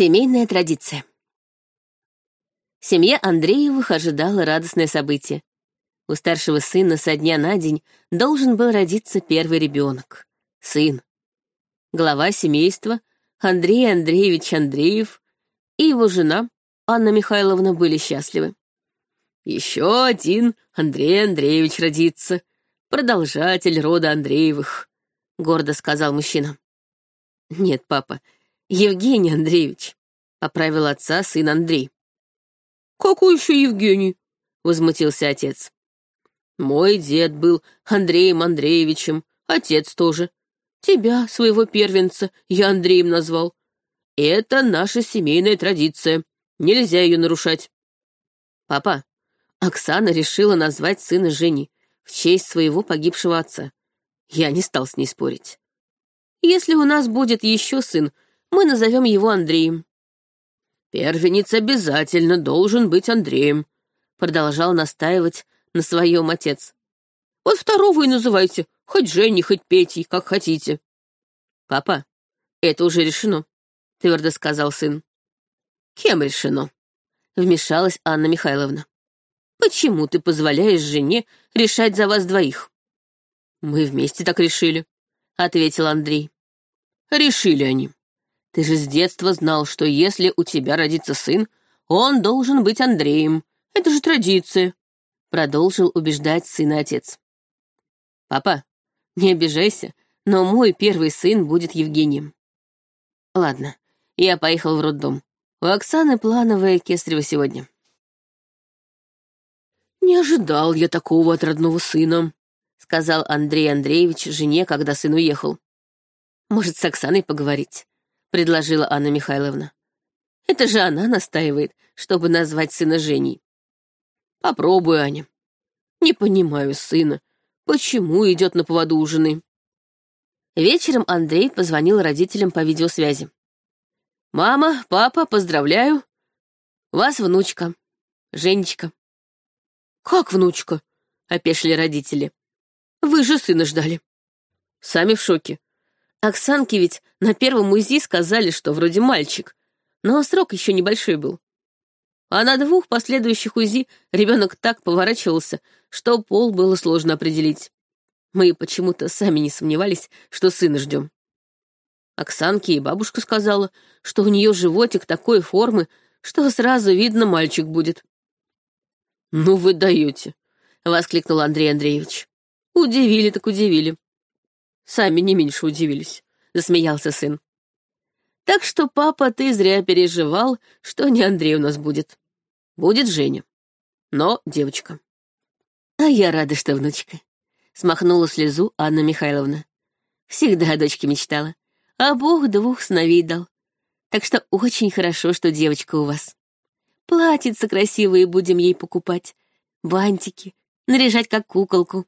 Семейная традиция. Семья Андреевых ожидала радостное событие. У старшего сына со дня на день должен был родиться первый ребенок — сын. Глава семейства Андрей Андреевич Андреев и его жена Анна Михайловна были счастливы. Еще один Андрей Андреевич родится, продолжатель рода Андреевых, — гордо сказал мужчина. Нет, папа, Евгений Андреевич, — поправил отца сын Андрей. «Какой еще Евгений?» — возмутился отец. «Мой дед был Андреем Андреевичем, отец тоже. Тебя, своего первенца, я Андреем назвал. Это наша семейная традиция, нельзя ее нарушать». «Папа, Оксана решила назвать сына Жени в честь своего погибшего отца. Я не стал с ней спорить. Если у нас будет еще сын, мы назовем его Андреем. Первенец обязательно должен быть Андреем, продолжал настаивать на своем отец. Вот второго и называйте, хоть Женей, хоть Петей, как хотите. Папа, это уже решено, твердо сказал сын. Кем решено? Вмешалась Анна Михайловна. Почему ты позволяешь жене решать за вас двоих? Мы вместе так решили, ответил Андрей. Решили они. Ты же с детства знал, что если у тебя родится сын, он должен быть Андреем. Это же традиция. Продолжил убеждать сына отец. Папа, не обижайся, но мой первый сын будет Евгением. Ладно, я поехал в роддом. У Оксаны плановое кестрево сегодня. «Не ожидал я такого от родного сына», — сказал Андрей Андреевич жене, когда сын уехал. «Может, с Оксаной поговорить?» — предложила Анна Михайловна. «Это же она настаивает, чтобы назвать сына Женей». «Попробуй, Аня. Не понимаю сына. Почему идет на поводу у жены?» Вечером Андрей позвонил родителям по видеосвязи. «Мама, папа, поздравляю. Вас внучка, Женечка». «Как внучка?» — опешили родители. «Вы же сына ждали». Сами в шоке. Оксанке ведь на первом УЗИ сказали, что вроде мальчик, но срок еще небольшой был. А на двух последующих УЗИ ребенок так поворачивался, что пол было сложно определить. Мы почему-то сами не сомневались, что сына ждем. Оксанке и бабушка сказала, что у нее животик такой формы, что сразу видно мальчик будет. «Ну вы даете!» — воскликнул Андрей Андреевич. «Удивили так удивили». «Сами не меньше удивились», — засмеялся сын. «Так что, папа, ты зря переживал, что не Андрей у нас будет. Будет Женя. Но девочка». «А я рада, что внучка», — смахнула слезу Анна Михайловна. «Всегда о дочке мечтала, а Бог двух сыновей дал. Так что очень хорошо, что девочка у вас». Платьица красивые будем ей покупать, бантики, наряжать как куколку.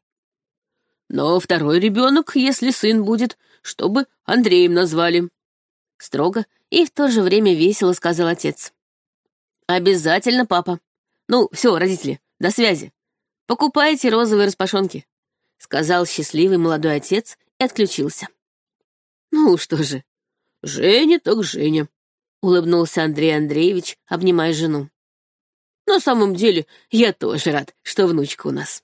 Но второй ребенок, если сын будет, чтобы Андреем назвали. Строго и в то же время весело сказал отец. Обязательно, папа. Ну, все, родители, до связи. Покупайте розовые распашонки, сказал счастливый молодой отец и отключился. Ну что же, Женя так Женя, улыбнулся Андрей Андреевич, обнимая жену. На самом деле, я тоже рад, что внучка у нас.